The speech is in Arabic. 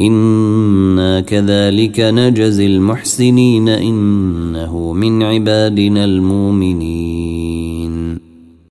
أنا كذلك نجزي المحسنين انه من عبادنا المؤمنين